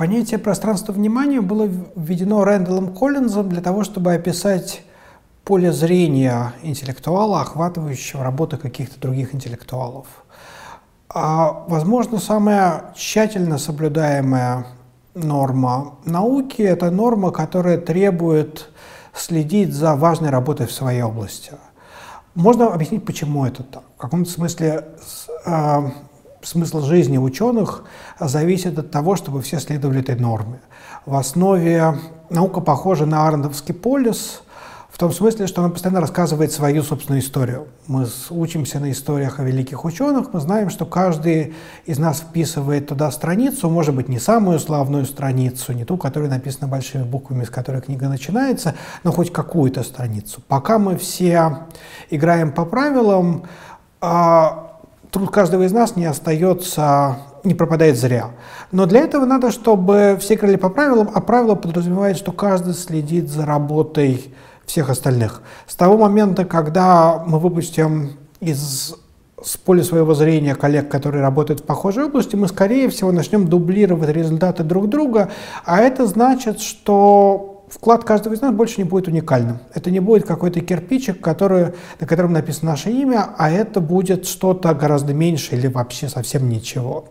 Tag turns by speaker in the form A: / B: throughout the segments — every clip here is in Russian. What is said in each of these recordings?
A: Понятие пространства внимания было введено Рэндаллом Коллинзом для того, чтобы описать поле зрения интеллектуала, охватывающего работы каких-то других интеллектуалов. А, возможно, самая тщательно соблюдаемая норма науки – это норма, которая требует следить за важной работой в своей области. Можно объяснить, почему это так. В каком-то смысле э, смысл жизни ученых зависит от того, чтобы все следовали этой норме. В основе наука похожа на Арндовский полис – в том смысле, что она постоянно рассказывает свою собственную историю. Мы учимся на историях о великих ученых, мы знаем, что каждый из нас вписывает туда страницу, может быть, не самую славную страницу, не ту, которая написана большими буквами, с которой книга начинается, но хоть какую-то страницу. Пока мы все играем по правилам, а, труд каждого из нас не остается не пропадает зря. Но для этого надо, чтобы все играли по правилам, а правило подразумевает, что каждый следит за работой всех остальных. С того момента, когда мы выпустим из с поля своего зрения коллег, которые работают в похожей области, мы, скорее всего, начнем дублировать результаты друг друга, а это значит, что вклад каждого из нас больше не будет уникальным. Это не будет какой-то кирпичик, который, на котором написано наше имя, а это будет что-то гораздо меньше или вообще совсем ничего.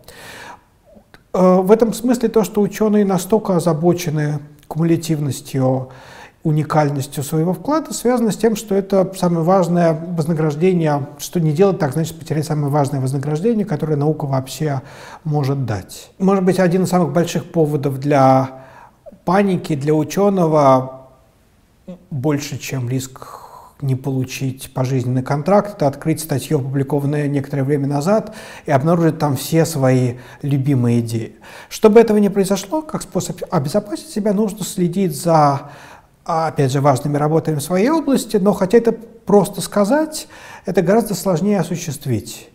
A: Э, в этом смысле то, что ученые настолько озабочены кумулятивностью уникальностью своего вклада связано с тем, что это самое важное вознаграждение, что не делать так, значит потерять самое важное вознаграждение, которое наука вообще может дать. Может быть, один из самых больших поводов для паники для ученого больше, чем риск не получить пожизненный контракт, это открыть статью, опубликованную некоторое время назад, и обнаружить там все свои любимые идеи. Чтобы этого не произошло, как способ обезопасить себя, нужно следить за а, опять же, важными работами в своей области, но хотя это просто сказать, это гораздо сложнее осуществить.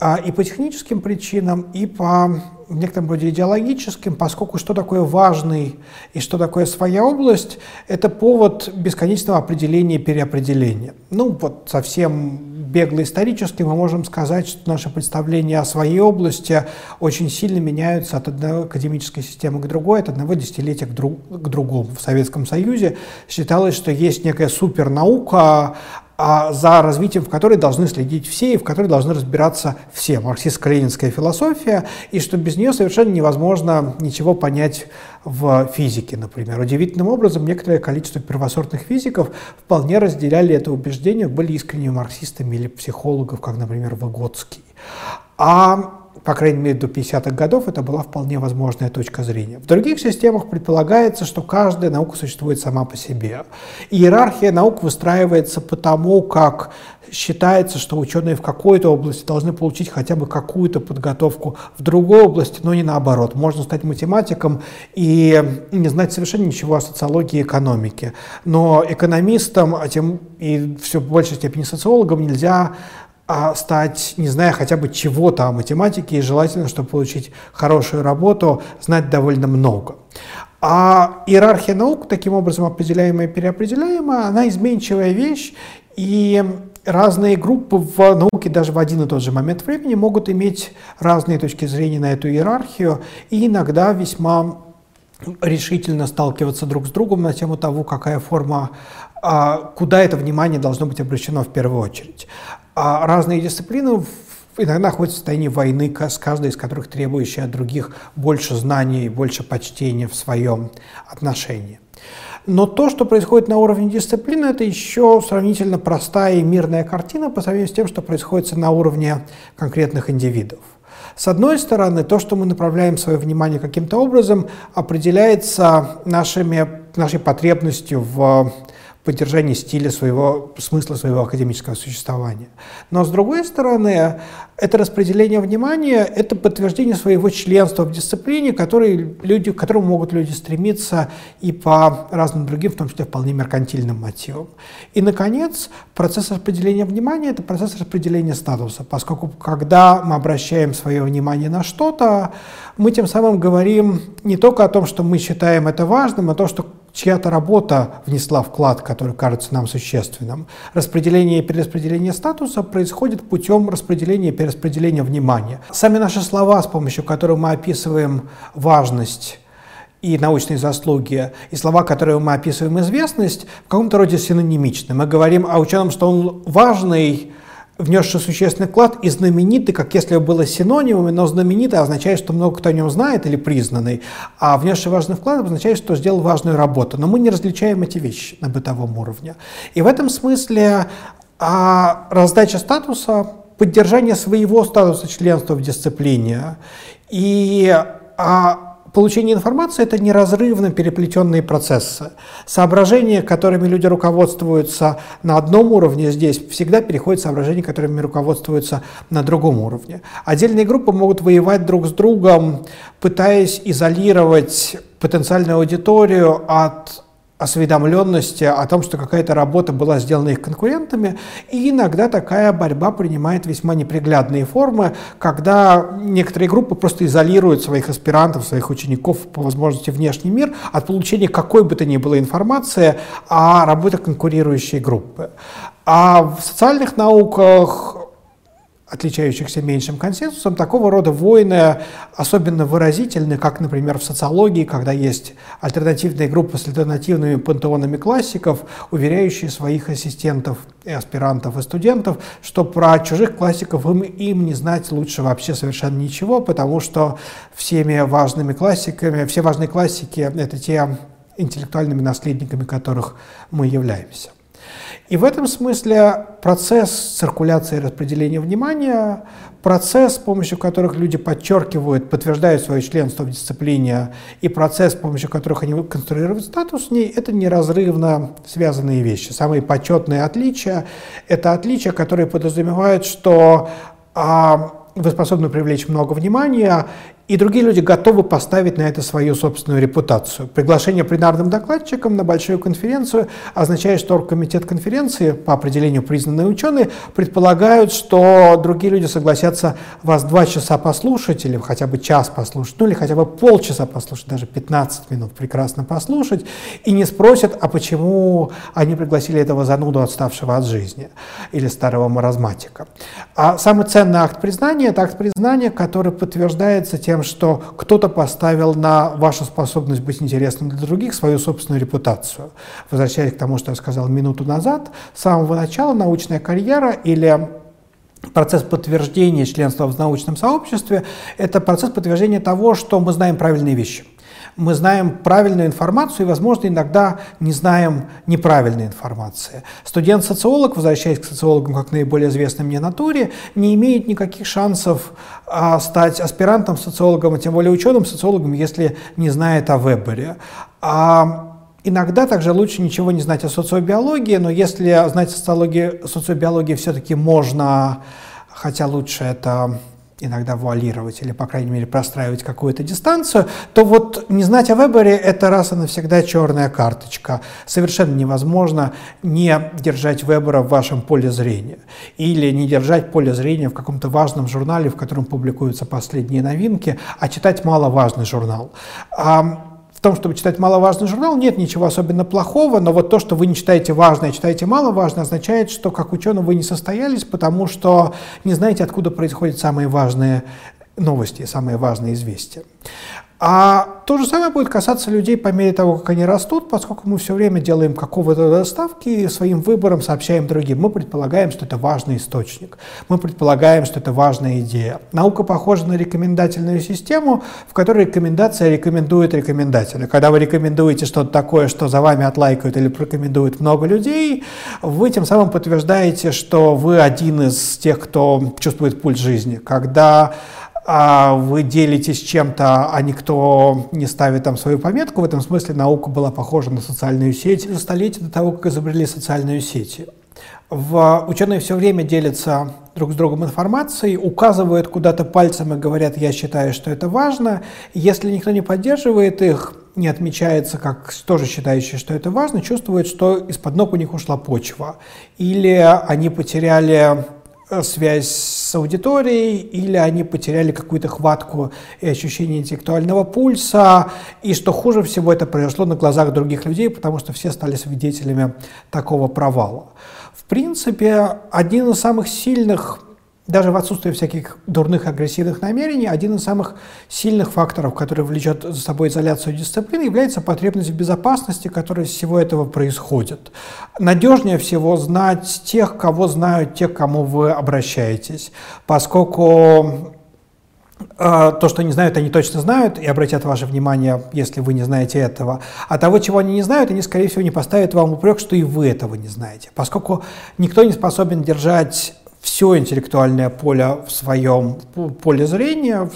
A: А, и по техническим причинам, и по в некотором роде идеологическим, поскольку что такое важный и что такое своя область, это повод бесконечного определения и переопределения. Ну, вот совсем бегло исторически мы можем сказать, что наши представления о своей области очень сильно меняются от одной академической системы к другой, от одного десятилетия к, друг, к другому. В Советском Союзе считалось, что есть некая супернаука, за развитием в которой должны следить все и в которой должны разбираться все. Марксистско-ленинская философия, и что без нее совершенно невозможно ничего понять в физике, например. Удивительным образом некоторое количество первосортных физиков вполне разделяли это убеждение, были искренними марксистами или психологов, как, например, Выгодский. А по крайней мере, до 50-х годов это была вполне возможная точка зрения. В других системах предполагается, что каждая наука существует сама по себе. Иерархия наук выстраивается по тому, как считается, что ученые в какой-то области должны получить хотя бы какую-то подготовку в другой области, но не наоборот. Можно стать математиком и не знать совершенно ничего о социологии и экономике. Но экономистам, а тем и все в большей степени социологам нельзя а стать, не зная хотя бы чего-то о математике, и желательно, чтобы получить хорошую работу, знать довольно много. А иерархия наук, таким образом определяемая и переопределяемая, она изменчивая вещь, и разные группы в науке даже в один и тот же момент времени могут иметь разные точки зрения на эту иерархию, и иногда весьма решительно сталкиваться друг с другом на тему того, какая форма, а, куда это внимание должно быть обращено в первую очередь. А разные дисциплины иногда находятся в состоянии войны, с каждой из которых требующая от других больше знаний, больше почтения в своем отношении. Но то, что происходит на уровне дисциплины, это еще сравнительно простая и мирная картина по сравнению с тем, что происходит на уровне конкретных индивидов. С одной стороны, то, что мы направляем свое внимание каким-то образом, определяется нашими, нашей потребностью в поддержании стиля своего, смысла своего академического существования. Но с другой стороны, это распределение внимания – это подтверждение своего членства в дисциплине, который люди, к которому могут люди стремиться и по разным другим, в том числе вполне меркантильным мотивам. И, наконец, процесс распределения внимания – это процесс распределения статуса, поскольку когда мы обращаем свое внимание на что-то, мы тем самым говорим не только о том, что мы считаем это важным, а то, что чья-то работа внесла вклад, который кажется нам существенным. Распределение и перераспределение статуса происходит путем распределения и перераспределения внимания. Сами наши слова, с помощью которых мы описываем важность и научные заслуги, и слова, которые мы описываем известность, в каком-то роде синонимичны. Мы говорим о ученом, что он важный, внесший существенный вклад, и знаменитый, как если бы было синонимами, но знаменитый означает, что много кто о нем знает или признанный, а внесший важный вклад означает, что сделал важную работу. Но мы не различаем эти вещи на бытовом уровне. И в этом смысле а раздача статуса, поддержание своего статуса членства в дисциплине и а получение информации – это неразрывно переплетенные процессы. Соображения, которыми люди руководствуются на одном уровне здесь, всегда переходят соображения, которыми руководствуются на другом уровне. Отдельные группы могут воевать друг с другом, пытаясь изолировать потенциальную аудиторию от осведомленности о том, что какая-то работа была сделана их конкурентами, и иногда такая борьба принимает весьма неприглядные формы, когда некоторые группы просто изолируют своих аспирантов, своих учеников по возможности внешний мир от получения какой бы то ни было информации о работе конкурирующей группы. А в социальных науках отличающихся меньшим консенсусом, такого рода войны особенно выразительны, как, например, в социологии, когда есть альтернативные группы с альтернативными пантеонами классиков, уверяющие своих ассистентов и аспирантов и студентов, что про чужих классиков им, им не знать лучше вообще совершенно ничего, потому что всеми важными классиками, все важные классики — это те интеллектуальными наследниками которых мы являемся. И в этом смысле процесс циркуляции и распределения внимания, процесс, с помощью которых люди подчеркивают, подтверждают свое членство в дисциплине, и процесс, с помощью которых они конструируют статус в ней, это неразрывно связанные вещи. Самые почетные отличия – это отличия, которые подразумевают, что а, вы способны привлечь много внимания, и другие люди готовы поставить на это свою собственную репутацию. Приглашение пленарным докладчиком на большую конференцию означает, что оргкомитет конференции, по определению признанные ученые, предполагают, что другие люди согласятся вас два часа послушать, или хотя бы час послушать, ну или хотя бы полчаса послушать, даже 15 минут прекрасно послушать, и не спросят, а почему они пригласили этого зануду, отставшего от жизни, или старого маразматика. А самый ценный акт признания – это акт признания, который подтверждается тем, тем, что кто-то поставил на вашу способность быть интересным для других свою собственную репутацию. Возвращаясь к тому, что я сказал минуту назад, с самого начала научная карьера или Процесс подтверждения членства в научном сообществе – это процесс подтверждения того, что мы знаем правильные вещи мы знаем правильную информацию и, возможно, иногда не знаем неправильной информации. Студент-социолог, возвращаясь к социологам как наиболее известной мне натуре, не имеет никаких шансов а, стать аспирантом-социологом, а тем более ученым-социологом, если не знает о Вебере. А Иногда также лучше ничего не знать о социобиологии, но если знать социологию, социобиологии все-таки можно, хотя лучше это иногда вуалировать или, по крайней мере, простраивать какую-то дистанцию, то вот не знать о выборе – это раз и навсегда черная карточка. Совершенно невозможно не держать выбора в вашем поле зрения или не держать поле зрения в каком-то важном журнале, в котором публикуются последние новинки, а читать маловажный журнал в том, чтобы читать маловажный журнал, нет ничего особенно плохого, но вот то, что вы не читаете важное, а читаете маловажное, означает, что как ученый вы не состоялись, потому что не знаете, откуда происходят самые важные новости, самые важные известия. А то же самое будет касаться людей по мере того, как они растут, поскольку мы все время делаем какого-то доставки и своим выбором сообщаем другим. Мы предполагаем, что это важный источник. Мы предполагаем, что это важная идея. Наука похожа на рекомендательную систему, в которой рекомендация рекомендует рекомендателя. Когда вы рекомендуете что-то такое, что за вами отлайкают или порекомендует много людей, вы тем самым подтверждаете, что вы один из тех, кто чувствует пульс жизни. Когда а вы делитесь чем-то, а никто не ставит там свою пометку. В этом смысле наука была похожа на социальную сеть за столетие до того, как изобрели социальную сеть. В, ученые все время делятся друг с другом информацией, указывают куда-то пальцем и говорят, я считаю, что это важно. Если никто не поддерживает их, не отмечается как тоже считающий, что это важно, чувствуют, что из-под ног у них ушла почва. Или они потеряли связь с аудиторией, или они потеряли какую-то хватку и ощущение интеллектуального пульса, и что хуже всего это произошло на глазах других людей, потому что все стали свидетелями такого провала. В принципе, один из самых сильных даже в отсутствии всяких дурных агрессивных намерений, один из самых сильных факторов, который влечет за собой изоляцию дисциплины, является потребность в безопасности, которая из всего этого происходит. Надежнее всего знать тех, кого знают те, к кому вы обращаетесь, поскольку э, то, что они знают, они точно знают и обратят ваше внимание, если вы не знаете этого. А того, чего они не знают, они, скорее всего, не поставят вам упрек, что и вы этого не знаете. Поскольку никто не способен держать все интеллектуальное поле в своем поле зрения,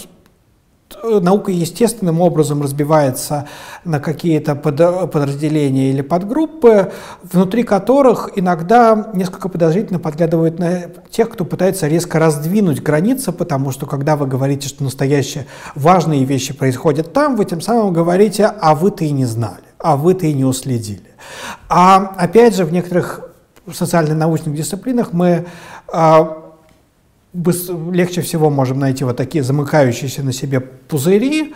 A: наука естественным образом разбивается на какие-то подразделения или подгруппы, внутри которых иногда несколько подозрительно подглядывают на тех, кто пытается резко раздвинуть границы, потому что когда вы говорите, что настоящие важные вещи происходят там, вы тем самым говорите, а вы-то и не знали, а вы-то и не уследили. А опять же, в некоторых социально-научных дисциплинах мы легче всего можем найти вот такие замыкающиеся на себе пузыри,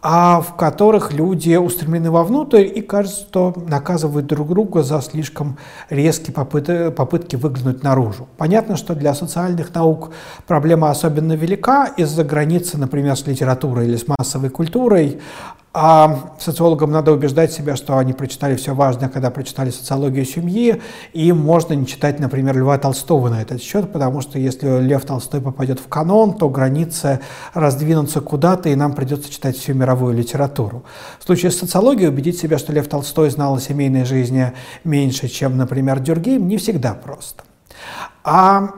A: а в которых люди устремлены вовнутрь и кажется, что наказывают друг друга за слишком резкие попыт попытки выглянуть наружу. Понятно, что для социальных наук проблема особенно велика из-за границы, например, с литературой или с массовой культурой, а социологам надо убеждать себя, что они прочитали все важное, когда прочитали социологию семьи, и можно не читать, например, Льва Толстого на этот счет, потому что если Лев Толстой попадет в канон, то границы раздвинутся куда-то, и нам придется читать всю мировую литературу. В случае с социологией убедить себя, что Лев Толстой знал о семейной жизни меньше, чем, например, Дюргейм, не всегда просто. А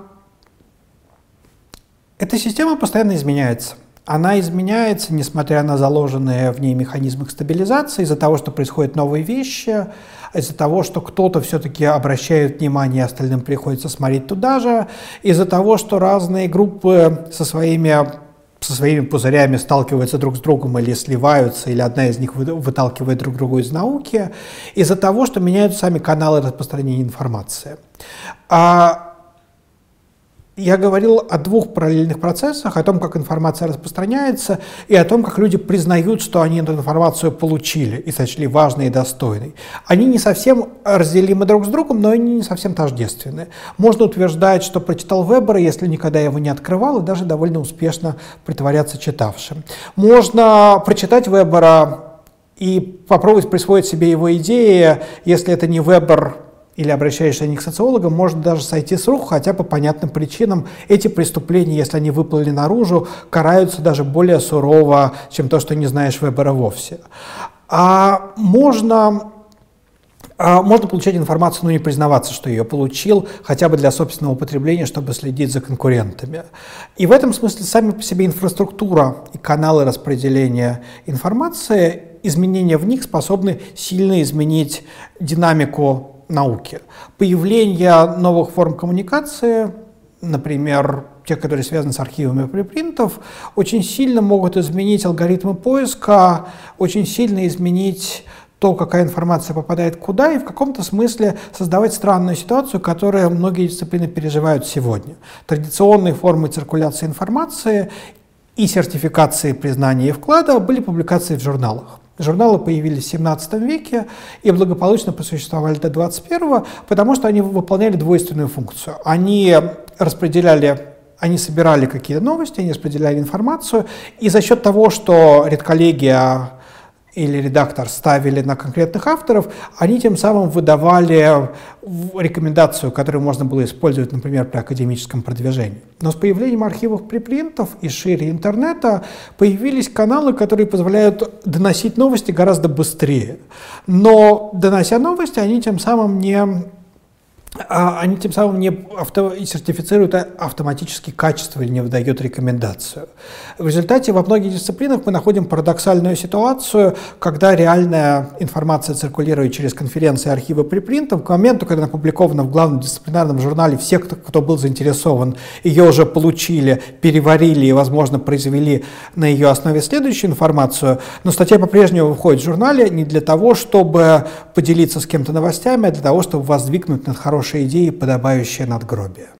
A: эта система постоянно изменяется она изменяется, несмотря на заложенные в ней механизмы стабилизации, из-за того, что происходят новые вещи, из-за того, что кто-то все-таки обращает внимание, остальным приходится смотреть туда же, из-за того, что разные группы со своими со своими пузырями сталкиваются друг с другом или сливаются, или одна из них выталкивает друг другу из науки, из-за того, что меняются сами каналы распространения информации. А я говорил о двух параллельных процессах, о том, как информация распространяется, и о том, как люди признают, что они эту информацию получили и сочли важной и достойной. Они не совсем разделимы друг с другом, но они не совсем тождественны. Можно утверждать, что прочитал Вебера, если никогда его не открывал, и даже довольно успешно притворяться читавшим. Можно прочитать Вебера и попробовать присвоить себе его идеи, если это не Вебер или обращаешься не к социологам, может даже сойти с рук, хотя по понятным причинам эти преступления, если они выплыли наружу, караются даже более сурово, чем то, что не знаешь выбора вовсе. А можно а можно получать информацию, но не признаваться, что ее получил, хотя бы для собственного употребления, чтобы следить за конкурентами. И в этом смысле сами по себе инфраструктура и каналы распределения информации, изменения в них способны сильно изменить динамику науки. Появление новых форм коммуникации, например, тех, которые связаны с архивами препринтов, очень сильно могут изменить алгоритмы поиска, очень сильно изменить то, какая информация попадает куда, и в каком-то смысле создавать странную ситуацию, которую многие дисциплины переживают сегодня. Традиционные формы циркуляции информации и сертификации признания и вклада были публикации в журналах. Журналы появились в 17 веке и благополучно просуществовали до 21 потому что они выполняли двойственную функцию. Они распределяли они собирали какие-то новости, они распределяли информацию, и за счет того, что редколлегия или редактор ставили на конкретных авторов, они тем самым выдавали рекомендацию, которую можно было использовать, например, при академическом продвижении. Но с появлением архивов припринтов и шире интернета появились каналы, которые позволяют доносить новости гораздо быстрее. Но донося новости, они тем самым не они тем самым не авто, сертифицируют автоматически качество или не выдают рекомендацию. В результате во многих дисциплинах мы находим парадоксальную ситуацию, когда реальная информация циркулирует через конференции архивы припринтов, к моменту, когда она опубликована в главном дисциплинарном журнале, все, кто, кто был заинтересован, ее уже получили, переварили и, возможно, произвели на ее основе следующую информацию, но статья по-прежнему выходит в журнале не для того, чтобы поделиться с кем-то новостями, а для того, чтобы воздвигнуть над хорошей хорошие идеи, подобающие надгробие.